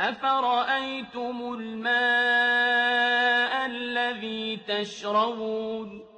أَفَرَأَيْتُمُ الْمَاءَ الَّذِي تَشْرَبُونَ